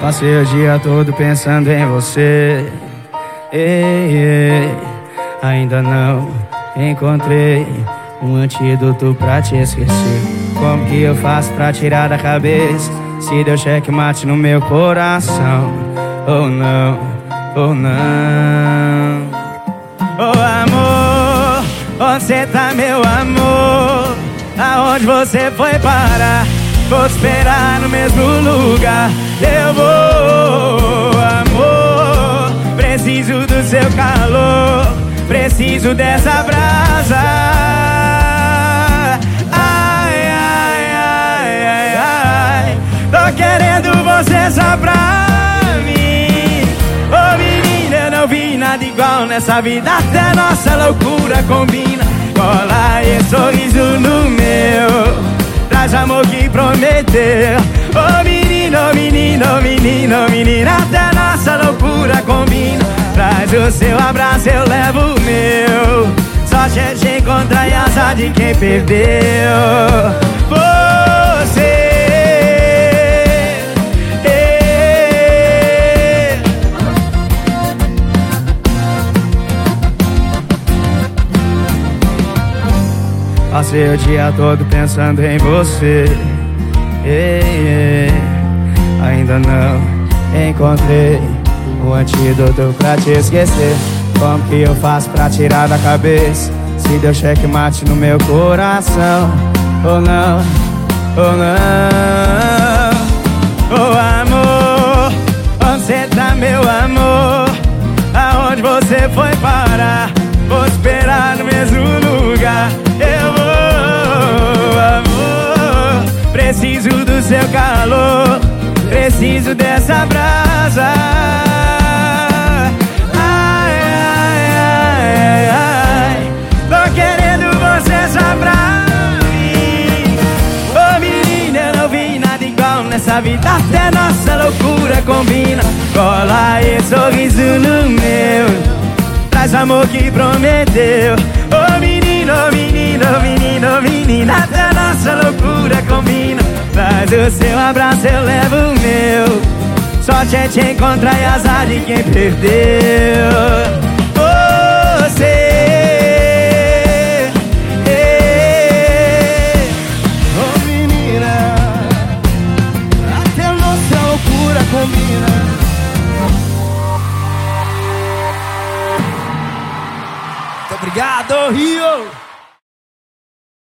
Passei o dia todo pensando em você. Ei, ei, ainda não encontrei um antídoto pra te esquecer. Como que eu faço pra tirar da cabeça? Se deu checkmate no meu coração, ou não, ou não. Oh amor, onde tá, meu amor? Aonde você foi parar? Vou esperar no mesmo lugar. Eu vou, amor. Preciso do seu calor. Preciso dessa brasa. Ai, ai, ai, ai, ai. Tô querendo você só pra mim. Ô oh, menina, eu não vi nada igual nessa vida. Até nossa loucura combina. Cola esse sorriso no meu prometeu Ô oh, menino, menino, menino, menina Até nossa loucura combina. Traz o seu abraço, eu levo o meu. Só te encontrar e azar de quem perdeu. Você Passei o dia todo pensando em você. Ei, ei, ainda não encontrei o antídoto pra te esquecer. Como que eu faço pra tirar da cabeça? Se deu checkmate no meu coração, ou não, ou não. Oh amor, onde você tá, meu amor? Aonde você foi parar? Seu calor. Preciso dessa brasa. Ai, ai, ai, ai. Tô querendo você só pra mim. Ô oh, menina, não vi nada igual nessa vida. Até nossa loucura combina. Cola esse sorriso no meu traz amor que prometeu Ô oh, menino, menino, menino, menina Até nossa loucura combina mas o seu abraço eu levo o meu. Sorte é te encontrar e azar de quem perdeu. Você. Oh menina. Até nossa loucura combina. Muito obrigado, Rio!